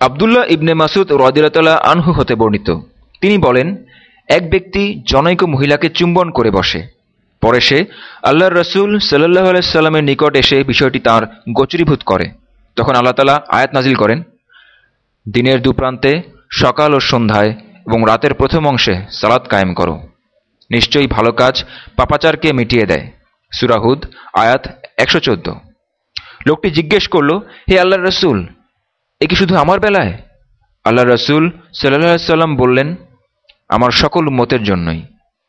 আবদুল্লাহ ইবনে মাসুদ রদিরাতলা আনহু হতে বর্ণিত। তিনি বলেন, এক ব্যক্তি জনৈক মহিলাকে চুম্বন করে বসে। পরে সে আল্লাহর রসুল সাল্লাহ আলাইস্লামের নিকট এসে বিষয়টি তার গোচরীভূত করে। তখন আল্লাহ তালা আয়াত নাজিল করেন, দিনের দুপ্রান্তে সকাল ও সন্ধ্যায় এবং রাতের প্রথম অংশে সালাত কায়েম করো। নিশ্চয়ই ভালো কাজ পাপাচারকে মিটিয়ে দেয়। সুরাহুদ আয়াত একশো চোদ্দ। লোকটি জিজ্ঞেস করল, হে আল্লাহ রসুল এ কি শুধু আমার বেলায়? আল্লাহ রসুল সাল্লাহ সাল্লাম বললেন আমার সকল মতের জন্যই।